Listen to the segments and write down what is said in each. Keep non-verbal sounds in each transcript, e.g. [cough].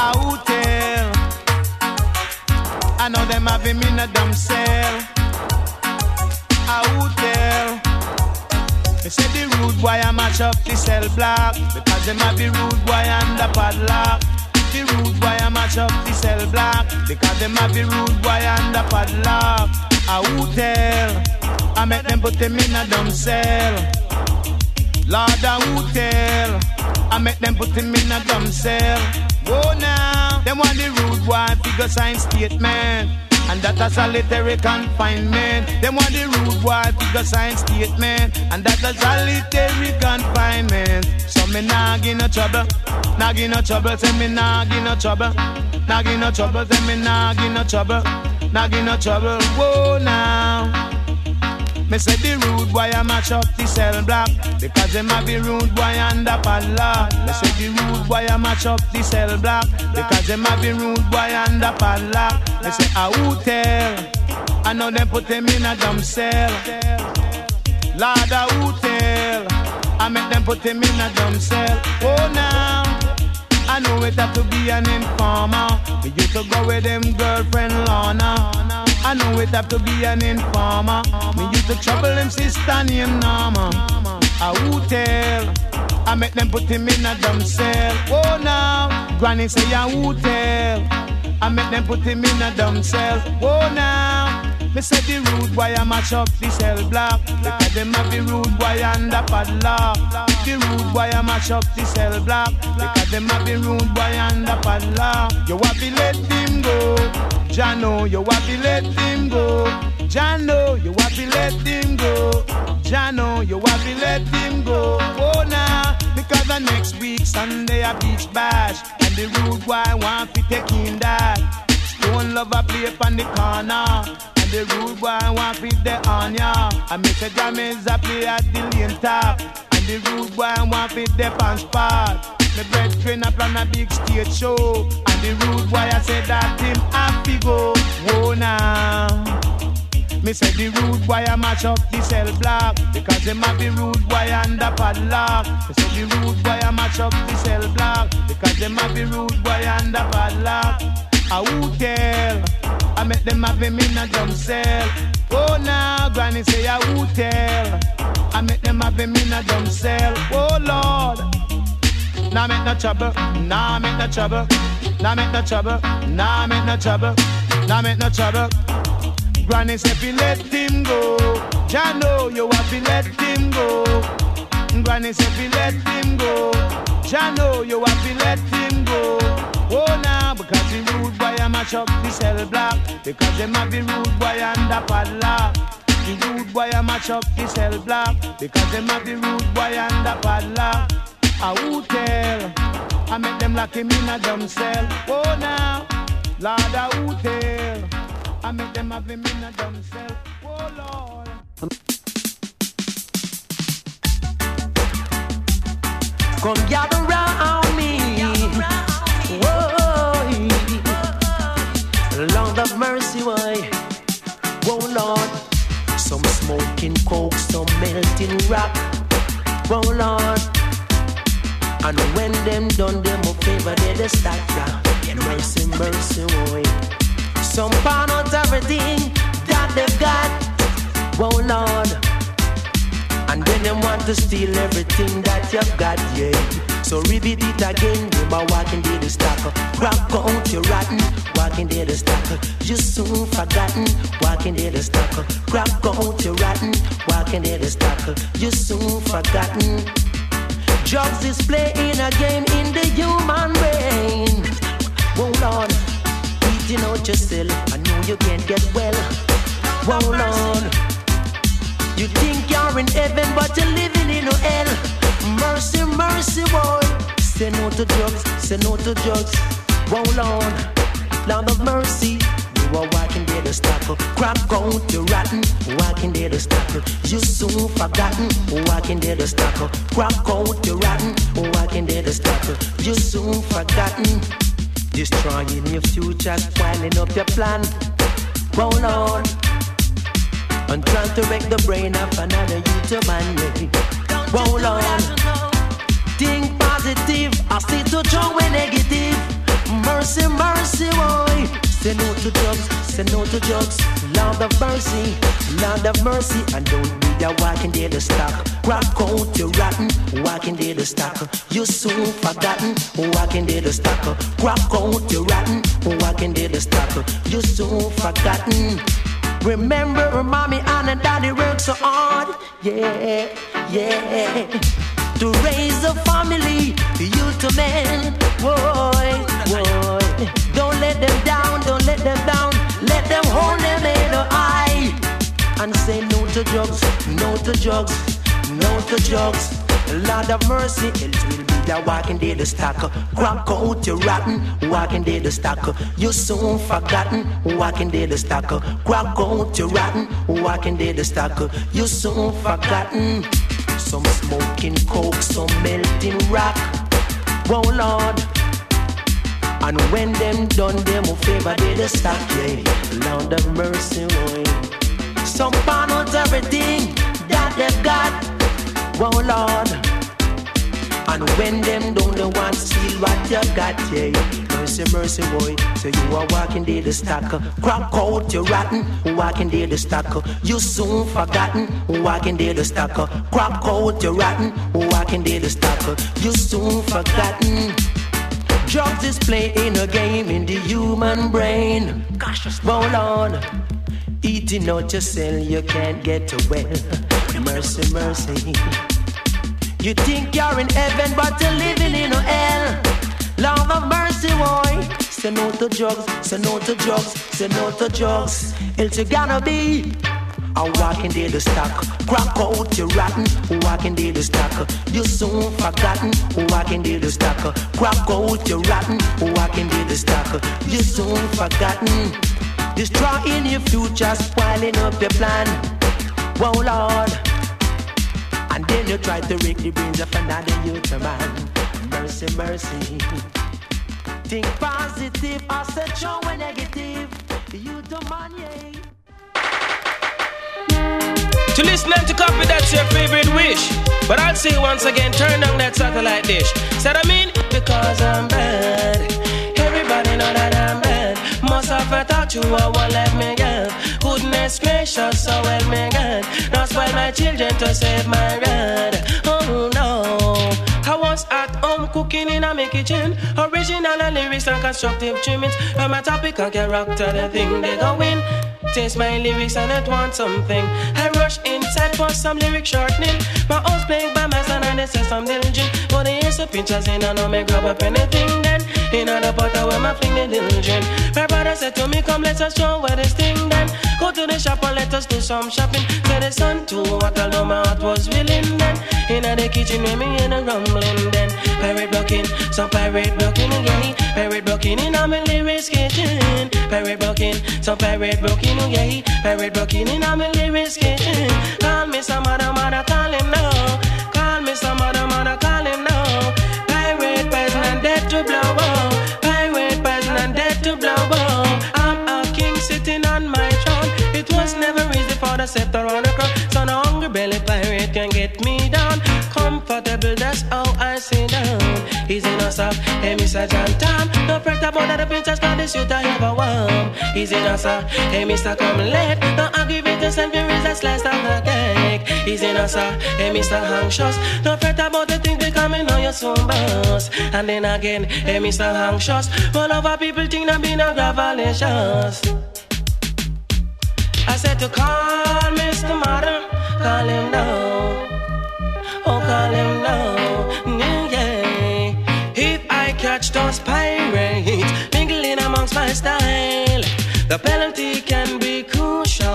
I will tell. I know them have him in a dumb cell. I will tell. They say the rude boy I match up the cell block because them have the rude boy and the padlock. The rude boy I match up the cell block because them have the rude boy and the padlock. I will tell. I make them put him in a dumb cell. Lord, I will tell. I make them put him in a dumb cell. Oh now, them want the rude boy figure sign statement. And that a solitary confinement. Them want the rude boy figure sign statement. And that a solitary confinement. So me nah no trouble. Nah no trouble. Say me nah no trouble. Nah no trouble. Say me nah no trouble. Nah no trouble. Whoa now. Me say the rude boy I match up the cell block. Because them have the rude boy under padlock Me say the rude boy I match up the cell block. Because them have the rude boy under padlock Me say ah, I will tell? I know them put them in a dumb cell. Lord I will tell? I make them put him in a dumb cell. Oh now I know it have to be an informer. We used to go with them girlfriend Lana. I know it have to be an informer. Me used to trouble him sister named Norma. I would tell. I make them put him in a dumb cell. Oh now, Granny say I would tell. I make them put him in a dumb cell. Oh now. Me say the rude boy I match up the cell block Because them have the rude boy the padlock The rude boy I match up the cell block. Because them have the rude boy and the padlock. You have to let him go. Jah know, you have to let him go. Jah know, you have to let him go. Jah know, you have to let him go. Oh now, because the next week Sunday a beach bash. And the rude boy want to take in that. Stone lover play on the corner. And the rude boy want fit the on ya. I make a Jamaica play at the lane top. And the rude boy want fit the pants part. My brethren a plan a big stage show. And the rude boy I said that him happy go. Whoa now. Me say the rude boy I match up the cell block Because them have the rude boy and the padlock Me say the rude boy I match up the cell block Because them have the rude boy and the padlock I will tell I make them have him in a dumb cell. Oh now, Granny say I will tell. I make them have him in a dumb cell. Oh Lord. Now nah make no trouble. Now nah, make no trouble. Now nah, make no trouble. Nah make no trouble. Nah make no trouble. Granny say fi let him go. Jah know you have to let him go. Granny say fi let him go. Jah know you have to let him go. Oh now because the rude boy I match up the cell block. Because them have the rude boy the padlock. The rude boy I match up the cell block. Because them have the rude boy the padlock. I will tell I make them lock him in a dumb cell. Oh now Lord I will tell I make them have him in a dumb cell. Oh Lord. Come gather round Lord of mercy, why? Oh Lord, some smoking coke, some melting rock. Oh Lord, and when them done them a favor, they just start yeah. Mercy, mercy, boy. Some pawn out everything that they've got. Oh Lord, and then them want to steal everything that you've got, yeah. So repeat it again, remember walking there the stacker. Rock out your rotten, walking there the stacker. You soon forgotten, walking there the stacker. Rock out your rotten, walking there the stacker. You soon forgotten. Drugs is playing a game in the human brain. Hold on, eating out yourself. I know you can't get well. Hold on. You think you're in heaven, but you're living in hell. Mercy, boy. Say no to drugs, say no to drugs. Roll on, Lord of mercy. You are walking there to stop Crack out, you rotten. Walking there to stop You soon forgotten. Walking there to stop Crack out, you rotten. Walking there to stop You soon forgotten. Destroying your future, spoiling up your plan. Roll on. And trying to wreck the brain of another youth man. Roll on. Think positive, I see to show when negative. Mercy, mercy, boy. Say no to drugs, say no to drugs. Lord of mercy, Lord of mercy. And don't be a walking dead the stock. Crack out you rotten, walking dead the stock. You soon forgotten, walking dead the stock. Crack out you rotten, walking dead the stock. You soon forgotten. Remember, mommy and daddy worked so hard. Yeah, yeah. To raise a family, you to men. Boy, boy. Don't let them down, don't let them down. Let them hold them in the eye. And say no to drugs, no to drugs, no to drugs. A Lord of mercy, it will be the walking dead stock. Crack out your rotten, walking dead stock. You soon forgotten, walking dead stock. Crack out your rotten, walking dead stock. You soon forgotten. Some smoking coke, some melting rock. Whoa, Lord. And when them done, them will favor the stock, yeah. Lord of mercy, boy. Some pan out everything that they've got. Whoa, Lord. And when them don't they want to steal what you got, yeah. Mercy, mercy, boy. So you are walking there the stacker. Crack out your rotten, walking there the stacker. You soon forgotten, walking there the stacker. Crack out your rotten, walking there the stacker. You soon forgotten. Drugs is playing a game in the human brain. Gosh, hold on. Eating out your cell, you can't get away. Mercy, mercy. You think you're in heaven, but you're living in a hell. Love of mercy, boy. Say no to drugs, say no to drugs, say no to drugs. Else you gonna be a walking dead the stock. Crack out your rotten, walking dead the stock. You soon forgotten, walking dead the stock. Crack out your rotten, walking dead the stock. You soon forgotten. Destroying your future, spoiling up your plan. Whoa, Lord. And then you try to break the brains of another youth man. Mercy, mercy. Think positive or set your negative. You don't yeah. To listen and to copy, that's your favorite wish. But I'll say once again, turn on that satellite dish. Said I mean, because I'm bad. Everybody know that I'm bad. Must have thought you I won't let me get. Goodness gracious, so well me God. Not spoil my children to save my God. Oh no. I at home cooking in a my kitchen. Original and lyrics and constructive trimmings. I'm a topical character, the thing they go in. Taste my lyrics and it want something. I rush inside for some lyric shortening. My house playing by my son and they say some diligent. But they ain't so pinchers in I know me grab up anything then. In the butter where my fling the diligent. My brother said to me, come let us show where this thing then. Go to the shop and let us do some shopping. Say the sun too, what although my heart was willing then. In the kitchen where me in a rumbling then. Pirate blocking, some pirate blocking again. Pirate blocking in my lyrics kitchen. Pirate blocking, some pirate blocking again. Pirate blocking in my lyrics kitchen. Call me some other mother, call him now. Call me some other mother, call him now. John Tom. No fret about the princess, cause this suit I have a warm. He's in soft, hey, Mr. Come late. No aggravate yourself, here is a slice of the cake. He's in soft, hey, Mr. Anxious. No fret about the things becoming on your soon boss. And then again, hey, Mr. Anxious. All of our people think that being a gravelicious. I said to call Mr. Modern, call him now. Catch those pirates mingling amongst my style, the penalty can be crucial.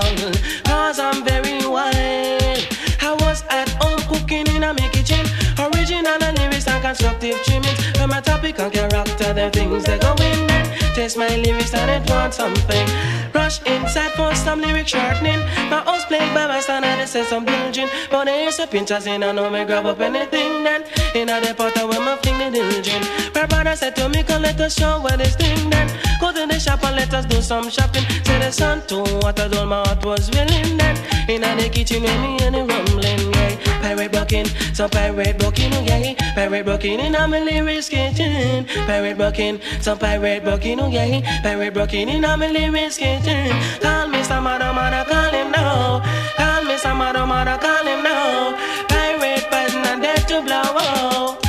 Cause I'm very wild. I was at home cooking in a my kitchen. Original and lyrics and constructive trimmings. And my topical character, the things that go in there. Taste my lyrics and it want something. Rush inside for some lyric shortening. My house played by my son and they say some diligent. But they ain't so pinchers in, I know me grab up anything then. In a pot where my fling the diligent. My brother said to me, come let us show what this thing then. Go to the shop and let us do some shopping. Say the sun to what I told my heart was willing then. In the kitchen and the rumbling, yeah. Pirate bucking, so pirate bucking, yeah. Pirate bucking in a lyrics kitchen. Pirate bucking, so pirate bucking, oh yeah. Pirate bucking in a lyrics kitchen. Call me some mother, mother, call him now. Call me some mother, mother, call him now. Pirate button not dead to blow. Oh.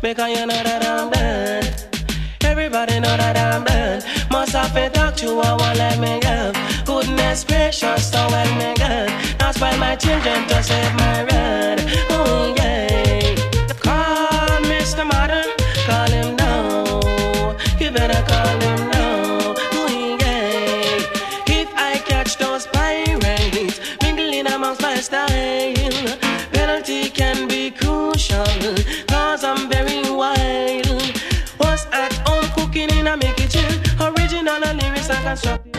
Because you know that I'm done. Everybody know that I'm done. Must have to talk to a one let me go. Goodness gracious, so let me go. Not spoil my children to save my run. Lyrics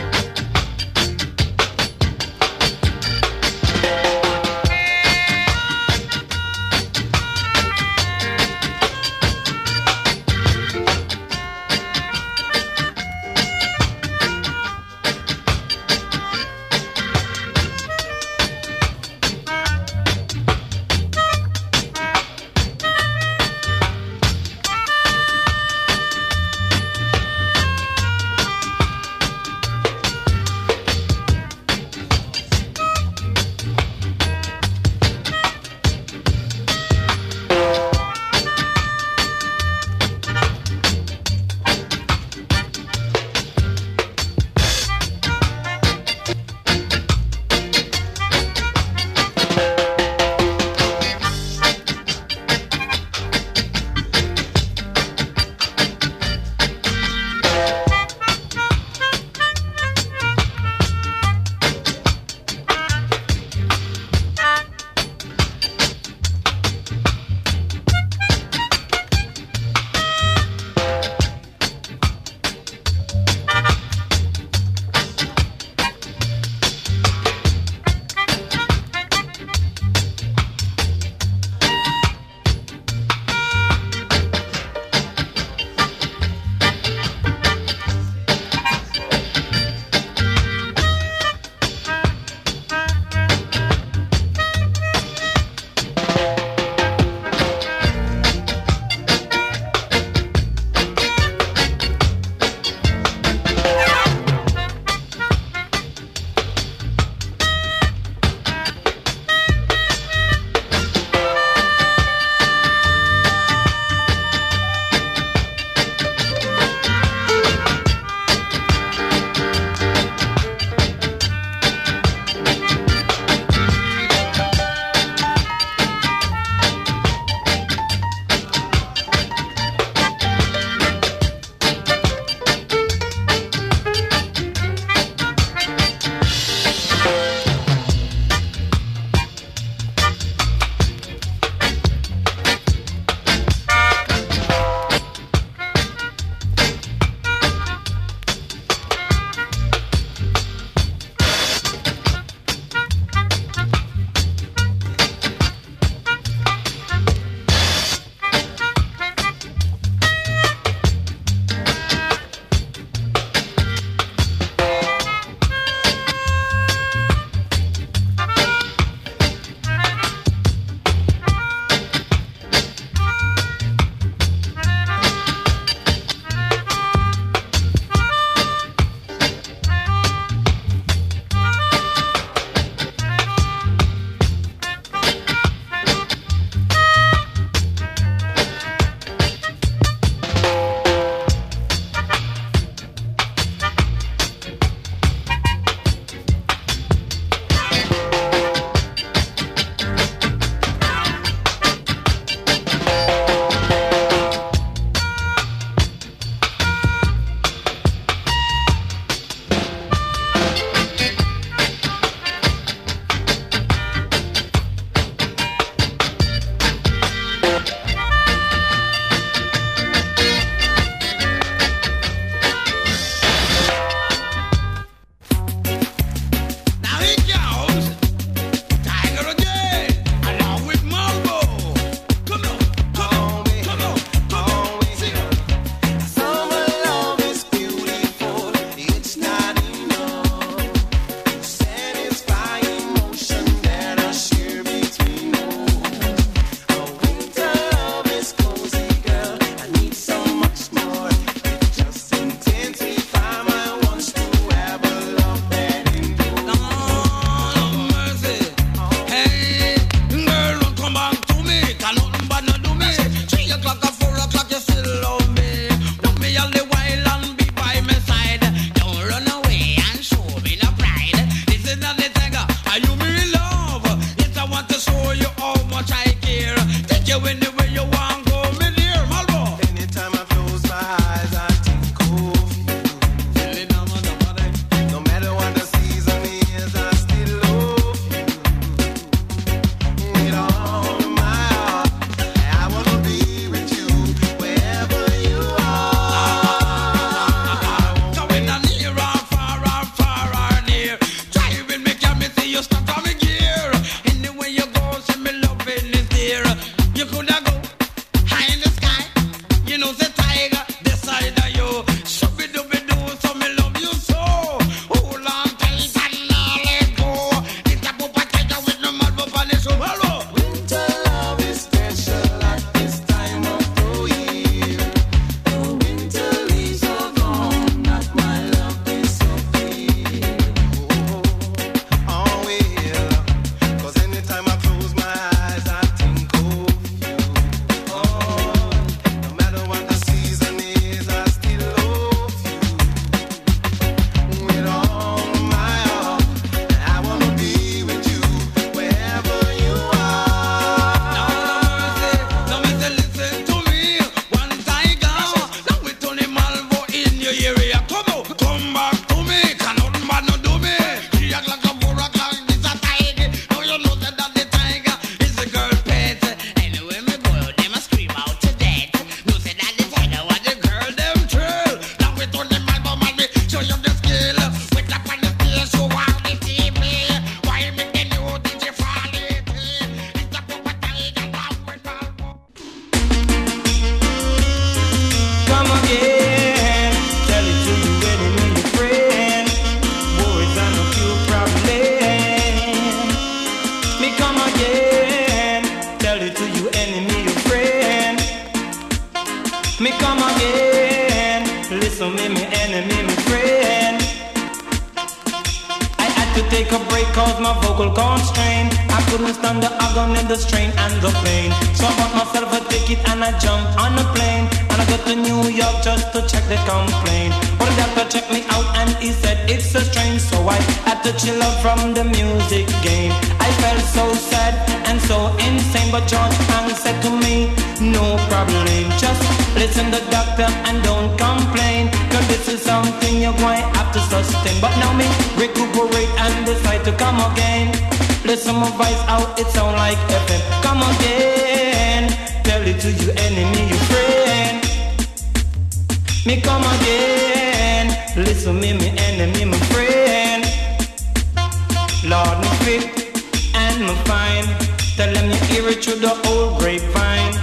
Tell them you hear it through the old grapevine.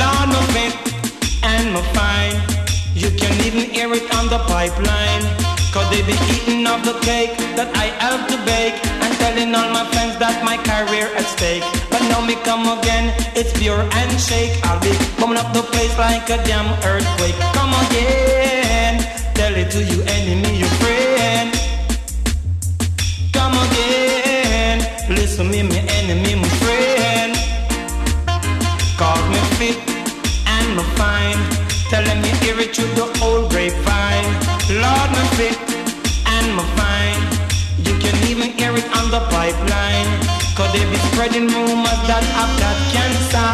Lord, me fit and me fine. You can even hear it on the pipeline. Cause they be eating of the cake that I helped to bake And telling all my friends that my career at stake But now me come again, it's pure handshake I'll be coming up the place like a damn earthquake Come again, tell it to you enemy, you friend listen me, me enemy, my friend Call me fit and me fine Tell them you hear it through the old grapevine Lord, me fit and me fine. You can even hear it on the pipeline. Cause they be spreading rumors that I've got cancer.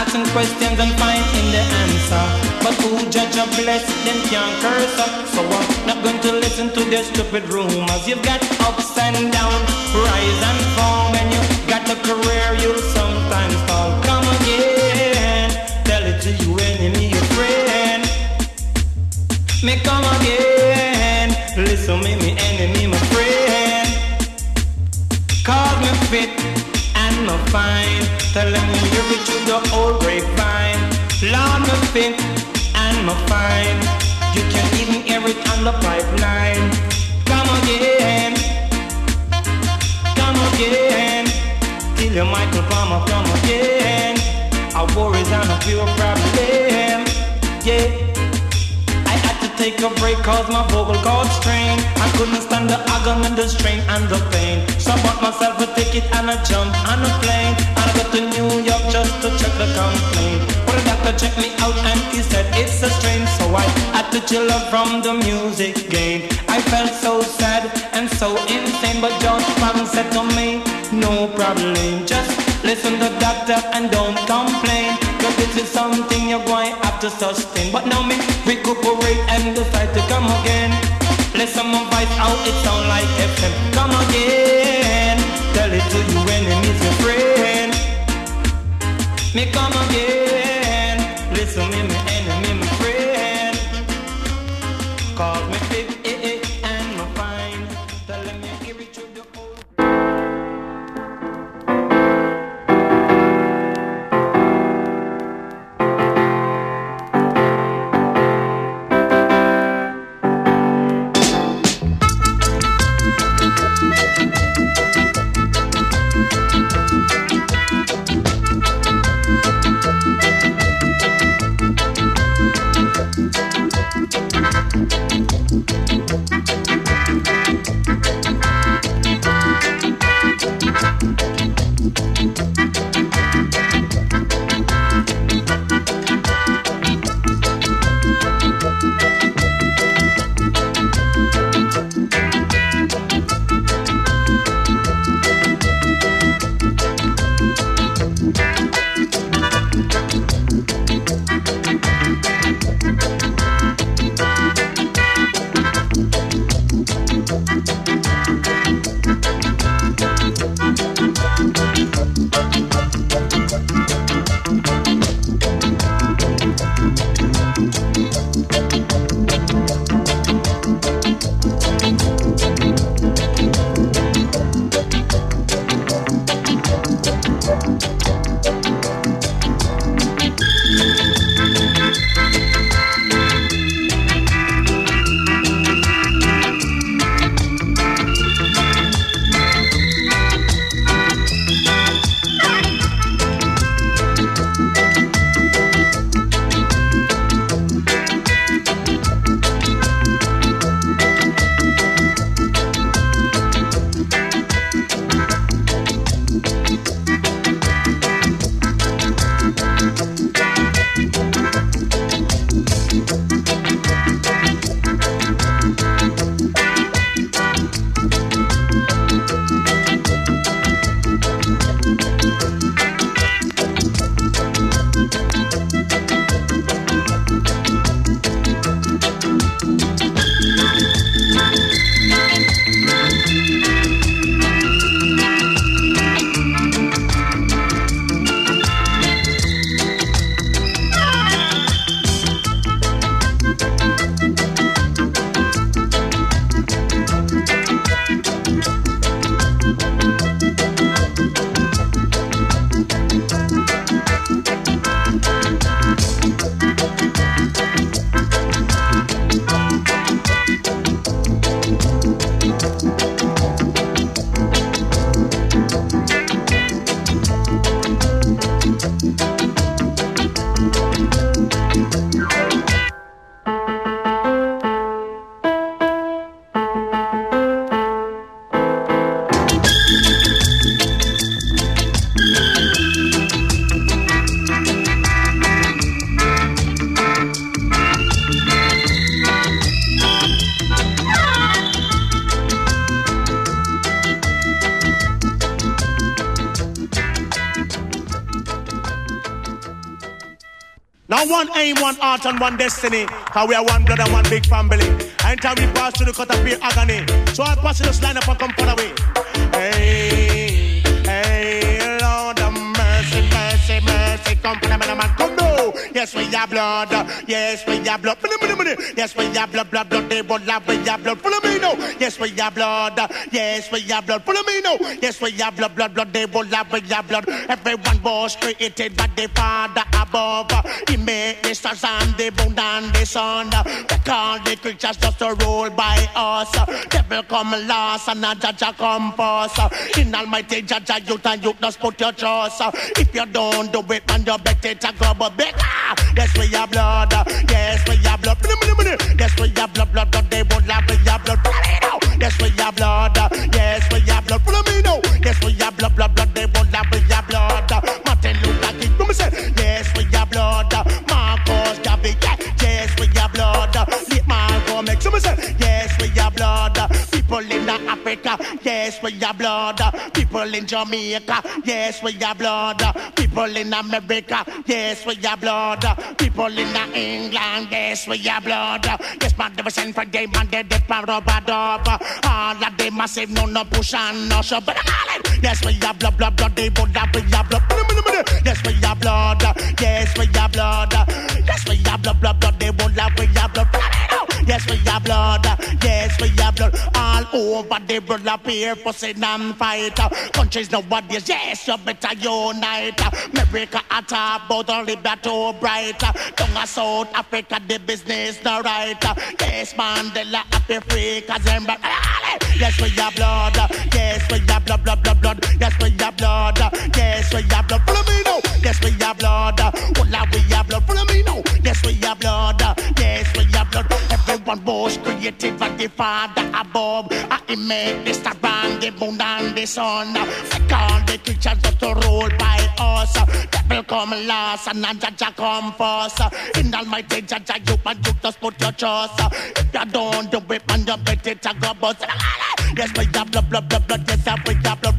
Asking questions and finding the answer. But who judge or bless, them can't curse. So I'm not going to listen to their stupid rumors. You've got ups and downs, rise and fall. When you got a career, you'll sometimes fall. Come again, tell it to you enemy, your friend. Me come again, listen me, me enemy, my friend. Call me fit and me fine. Tell them you hear it through the old grapevine. Lord, me fit and me fine. You can even hear it on the pipeline. Come again, come again. Till your Michael Palmer come again. Our war is on a pure problem. Yeah. I had to take a break cause my vocal cord strained I couldn't stand the agony, the strain and the pain So I bought myself a ticket and I jumped doctor and don't complain. Cause this is something you're going to have to sustain. But now me recuperate and decide to come again. Listen my voice out, it sound like FM Come again, heart and one destiny. Cause we are one blood and one big family. Anytime we pass through the cut of fear agony. So I pass just line up and come far away. Hey, hey, Lord of mercy, mercy, mercy. Come man, come no. Yes, we have blood. Yes, we have blood. Yes, we have blood, blood, blood. They will love, we have blood. Follow me now. Yes, we have blood. Yes, we have blood. Follow me now. Yes, we have blood, blood, blood. They will love, we have blood. Everyone was created by the Father above. He made the stars and the moon and the sun. They call the creatures just to rule by us. Devil come last and a judge come first. In Almighty Judge, you and you just put your trust. If you don't do it, man, you better to go but Yes, we have blood. Yes, we have blood. Yes, we have blood, blood, blood. They won't have we have blood. Yes, we have blood. Yes, we have blood. Yes, we have blood, blood, Africa, yes, we have blood. People in Jamaica, yes, we have blood. People in America, yes, we have blood. People in England, yes, we have blood. Yes, man, they were sent for them and they did rubber dub. All of them massive, no, no push and no shove. But I'm yes, we have blood, blood, blood, they would we have blood. Yes, we have blood. Yes, we have blood. Yes, we have blood, blood, blood, they would we have blood. Yes, we have blood. Yes, we have blood. All over the world appear sin and fight. Countries nowadays, yes, you better unite. America at about only too bright. Down South Africa, the business not right. Yes, Mandela happy free, cause them Yes, we have blood. Yes, we have blood, blood, blood, blood. Yes, we have blood. Yes, we have blood. Follow me now. Yes, we have blood. Well, we have blood. Follow me now. Yes, we have blood. Everyone was created by the Father above. I made the star and the moon and the sun. Make all the creatures just to rule by us. Devil come last and Jah Jah come first. In Almighty Jah Jah, you and you just put your trust. If you don't do it, man, you better to go bust. Yes, we have blood, blood, blood, blood. Yes, we have blood.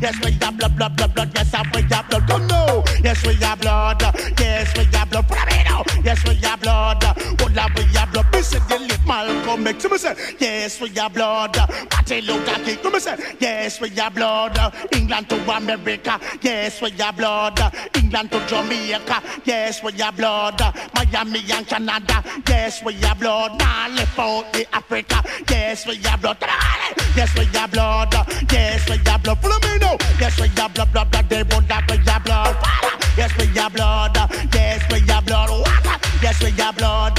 Yes, we have blood, blood, blood, blood. Yes, we have blood. Come now. Yes, we have blood. Yes, we have blood. Yes, we have blood. What love we have blood. Me say the late Malcolm X. Me say yes, we have blood. Martin Luther King. Me say yes, we have blood. England to America. Yes, we have blood. England to Jamaica. Yes, we have blood. Miami and Canada. Yes, we have blood. Now left the Africa. Yes, we have blood. Yes, we have blood. Yes, we have blood. Follow me now. Yes, we have blood, blood, blood. They won't have we have blood. Yes, we have blood. Yes, we have blood. Yes, we have blood.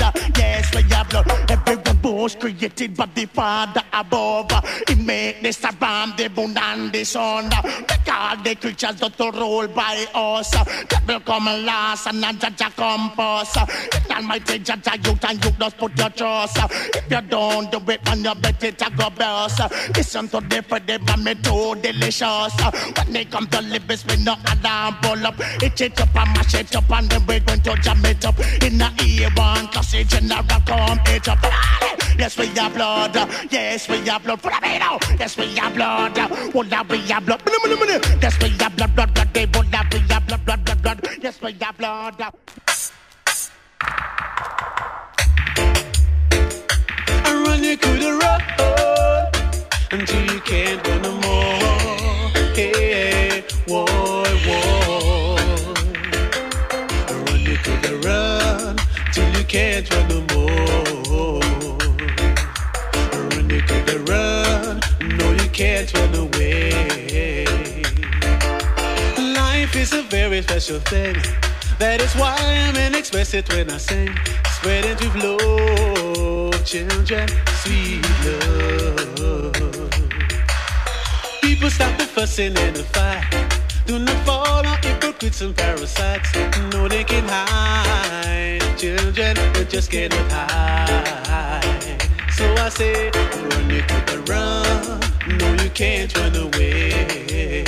Was created by the Father above. He make this around the moon and the sun. Because the creatures don't rule by us. Devil come last and not judge a compass. In almighty judge a youth and you just put your trust. If you don't do it, man, you bet it a go burst. Listen to the Freddy, but me too delicious. When they come to live, it's me no alarm pull up. It it up and mash it up and then we going to jam it up. In the E1, cause the general come it up. Yes, we have blood. Yes, we have blood. Put a now. Yes, we have blood. That we have blood? Yes, we have blood, blood, blood. They that we have blood, blood, blood, blood. Yes, we have blood. I run you to the road until you can't go no more. Hey, boy, boy. I run you to the run till you can't run no more. To run, no you can't run away. Life is a very special thing. That is why I'm an express it when I sing. Spread it with love, children, sweet love. People stop the fussing and the fight. Do not fall on hypocrites and parasites. No, they can hide. Children, they just cannot hide. So I say, run, you could run. No, you can't run away.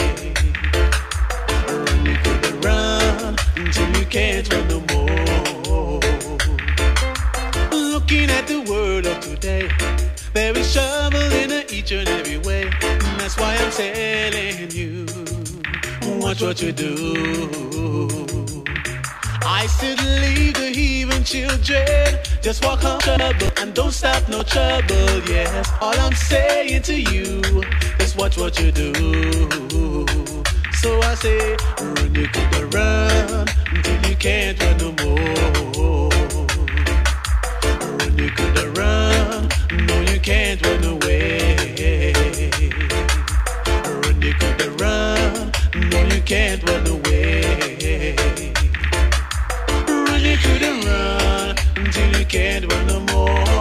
Run, you could run until you can't run no more. Looking at the world of today, there is trouble in each and every way. And that's why I'm telling you, watch what you do. I said leave the heathen children, just walk on trouble and don't stop no trouble. Yes, all I'm saying to you is watch what you do. So I say, run, you could run until you can't run no more. Run, you could run, no, you can't run away. Until you can't run no more.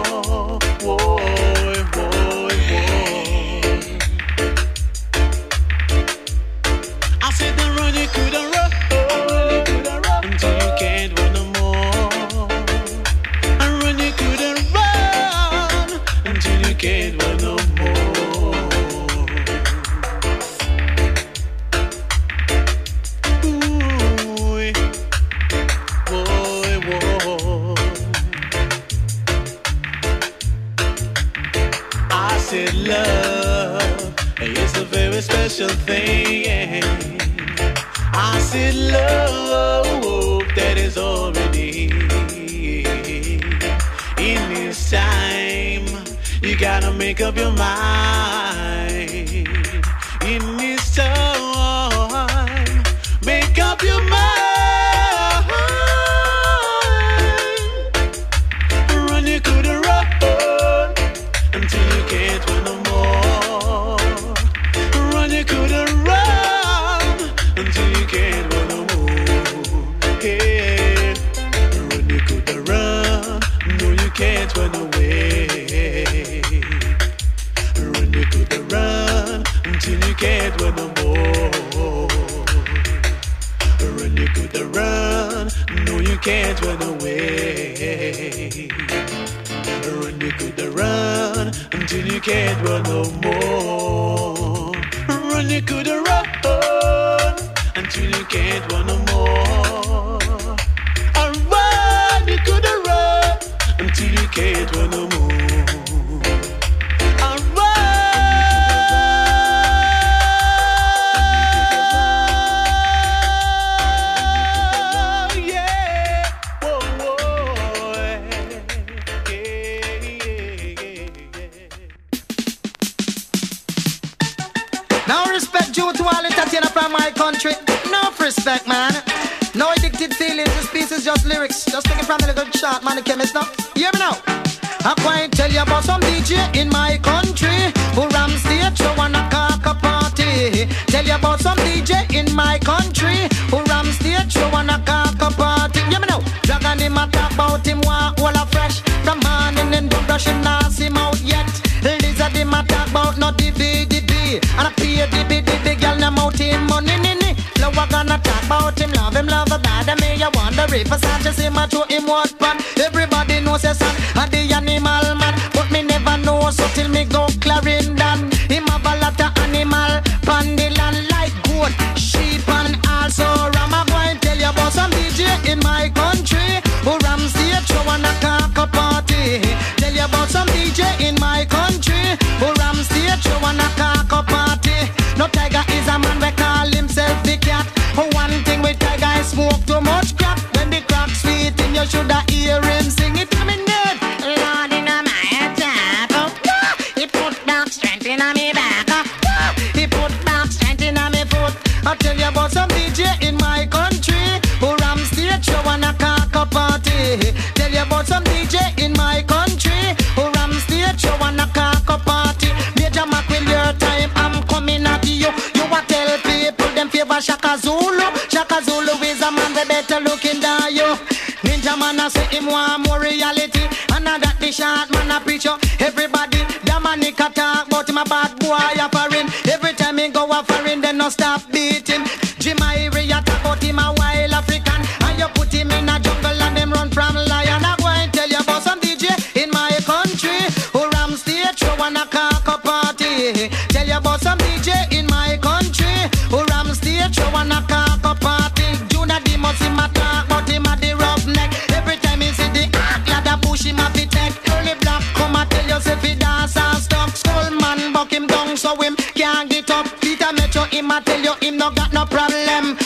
Run, you run, no, you can't run away. Run, you could run until you can't run no more. Run, you could run until you can't run no more. Run, you could run until you can't run no more. Is just. Just taken from the little shot, man, the chemist now. Hear me now. I quite tell you about some DJ in my country who ram stage show and a cock a party. Tell you about some DJ in my country who ram stage show and a cock a party. Hear me now. Dragon him a talk about him want all a fresh. From morning and do brush him see him out yet. Lizard him a no DVD, and I pay the girl, no mountain money, nini. Now I gonna talk about I wonder if start to see my to him what pan. Everybody shoulda I say him want more reality. And I got the shot man I preach you. Everybody, can talk about him a bad boy a foreign. Every time he go a foreign, then no stop A tell you him no got no problem.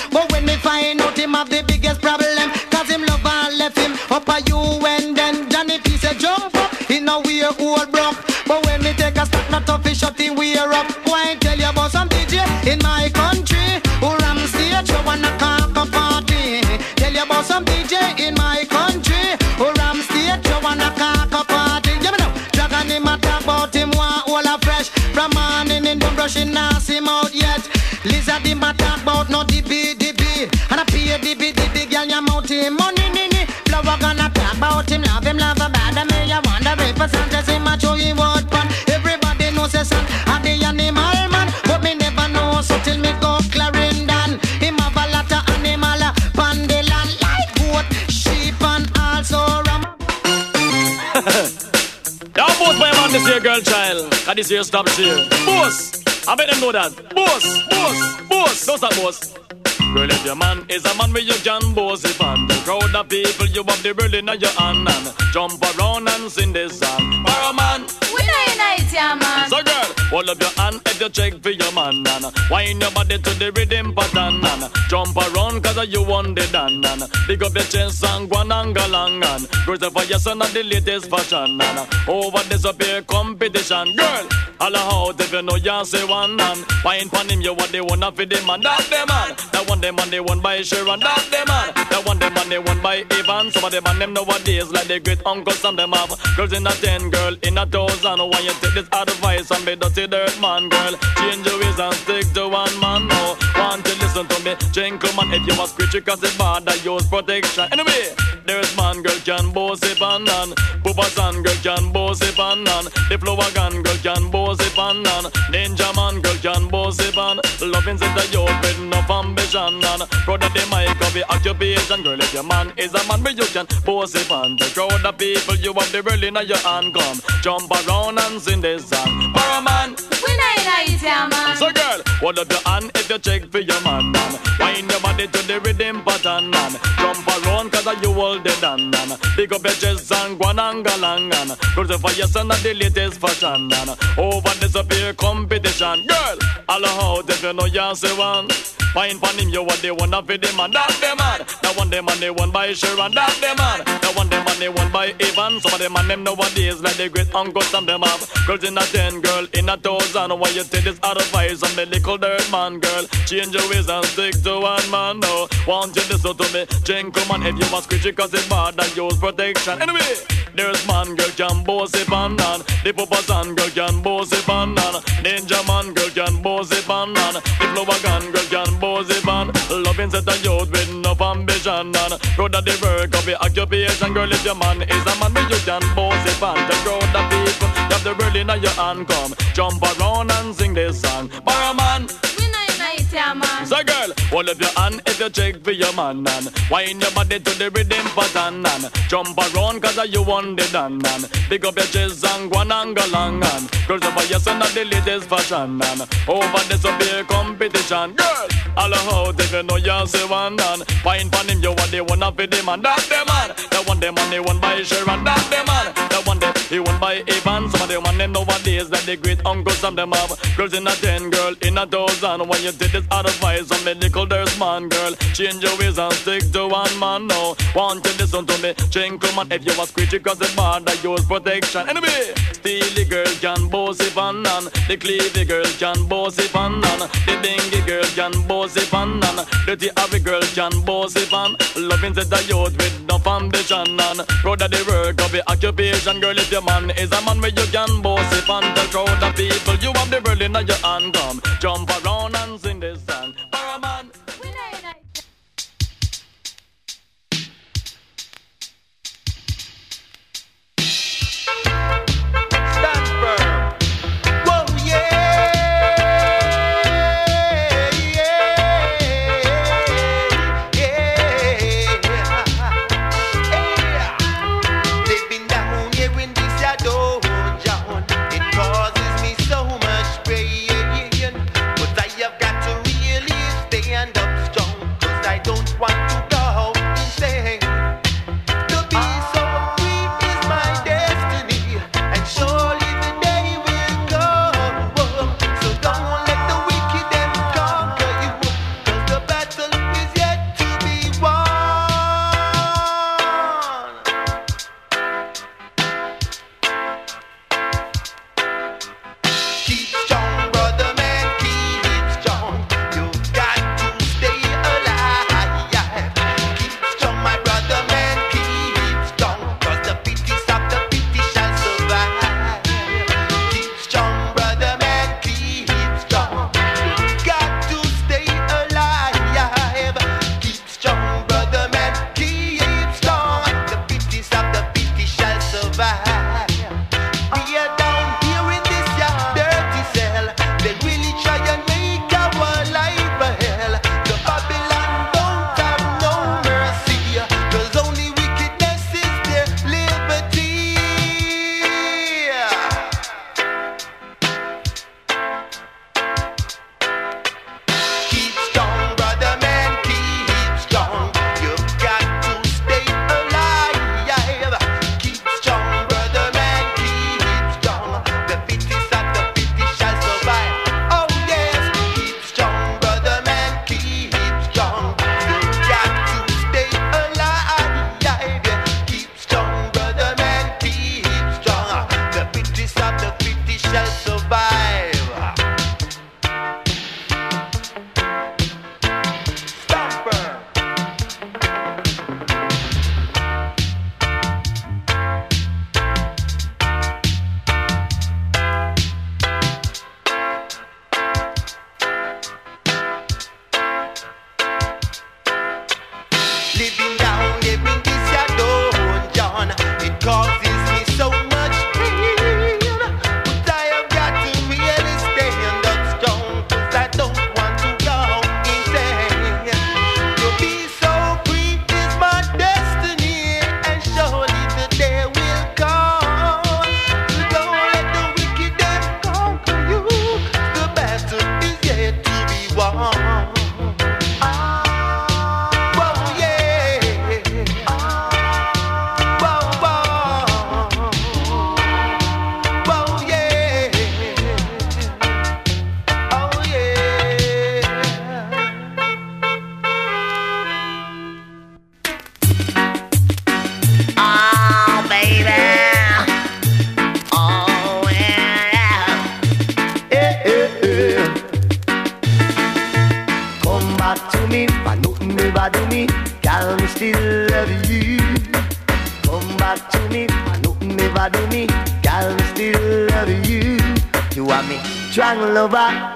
Him a talk about no DP DP and a pay DP DP girl you mount him money nini. Flower gonna talk about him love him love a bad and me I wonder if a Sanchez him a show him what pan. Everybody knows a son a the animal man, but me never know so till me go Clarendon. Him have a lot of animal pan the land like goat, sheep and also ram. [laughs] Don't boast my man this year, girl child. Cause this year stop here. Boss! I bet them know that. Boss! Boss! Boss! Don't stop boss. Girl, if your man is a man with you can boss it on The crowd of people, you have the world in your hand and Jump around you check for your man and wind your body to the rhythm pattern and jump around cause you want the dan and big up your chest and go and go along and for your son and the latest fashion and over here competition. Girl, all out if you know you say one and wine pon him you want the one for the man that the man. That one them man they one by Sharon. That the man. That one them man they one by Evan some of them man them nowadays like the great uncle some them have. Girls in a ten girl in a thousand. Why you take this advice and be dirty dirt man girl change your ways and stick to one man no want to listen to me. Gentleman if you was preacher cause it's bad I use protection. Anyway there's man girl can boss it and on Papa San girl can boss it and the Flourgon girl can boss it and Ninjaman girl can boss it and loving set the youth with enough ambition and brother the mic of the occupation girl if your man is a man where you can boss it and the crowd of people you have the world in your hand come. Jump around and sing this song for a We yeah, man. so girl, hold up your hand if you check for your man, man. Wind your body to the rhythm pattern, man. Jump around cause you hold the dan, man. Big up your chest and go and go along, man. For your son the latest fashion, man. Over up competition, girl. You know you say one. Fine pon him, you what they want one of the man, that the man. That one the man, they one by Sharon, that the man. That one the man, they one by Evan. Some of them man, them nowadays like the great uncle, some them have. Girls in a ten, girl in a thousand. Why you take this advice on the little dirt man, girl? Change your ways and stick to one man, no. Want you listen to me, gentleman. If you was screechy cause it's bad, and use protection. Anyway, there's man, girl can boss it on. The Papa San, girl can boss it on. Ninjaman, girl can boss it on. The Flourgon, girl can boss it on. Loving set a youth with enough ambition. And road of the work of the occupation, girl, if your man is a man, you can boss it on. The crowd of people, you have the world in your hand come. Jump around and sing this song. Barman. Man. So girl, hold up your hand if you check for your man and wind your body to the rhythm pattern and jump around cause you want the dan and pick up your chest and go and go long and girls over your son of the latest fashion and over this will a competition. Girl, all out if you know you say one and find for him you want the one of the man. That's the man. The one the money won by Sharon. That's the man. The one the he won by Evan. Some of the man them nowadays that the great uncles some them have girls in a ten, girl in a thousand. When you take this advice on medical, there's man, girl. Change your ways and stick to one man now. Want you listen to me, gentleman. If you was screechy cause bad, I use protection. Anyway, steely girl can boss if and none. The cleavy girl can boss if and none. The dingy girl can boss if and none. Dirty heavy girl can boss if and Loving to the youth with no foundation and proud of the work of the occupation. Girl, if your man is a man where you can boss if and the crowd of people, you have the world in your hand. Come, jump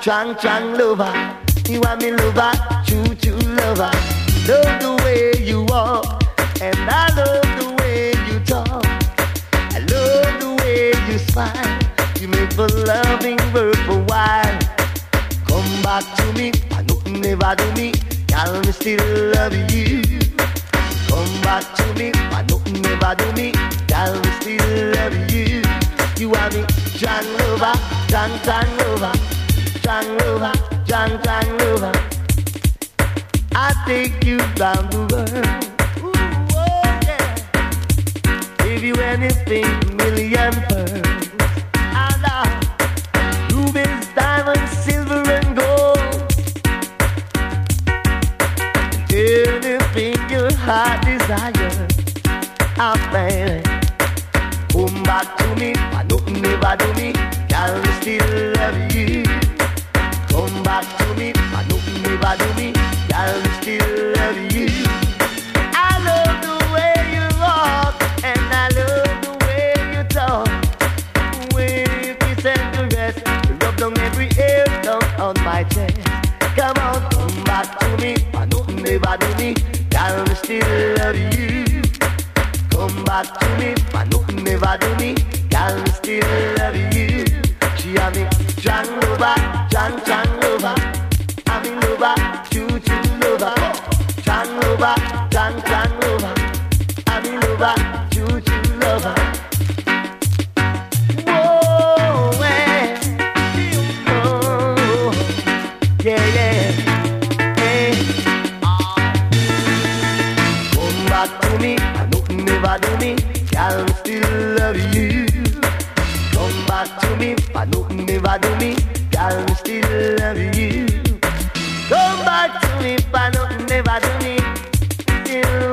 Chang chang lover, you are me lover, choo choo lover. Love the way you walk, and I love the way you talk. I love the way you smile. You make the loving worth a while. Come back to me, I know you never do me. Girl, me still love you. Come back to me, I know you never do me. Girl, me still love you. You are me, John Lover, John John Lover. John lover, John John lover. I take you round the world. Ooh, oh, yeah. Give you anything, million pearls. And uh, rubies, diamonds, silver and gold. Anything your heart desires, I'm playing. Come back to me, I nothing never do me. Me still love you. Come back to me, I nothing never do me. Girl, me still love you. I love the way you walk, and I love the way you talk. You kiss and caress, rub down every hair down on my chest. Come on, come back to me, I nothing never do me. Girl, me still love you. Come back to me, I nothing never do me. Girl, me still love you. She a me John lover, John John Back to me, I nothing never do me. Me still love you. Come back to me, I nothing never do me. Me still love you. Come back to me, I nothing never do me. Still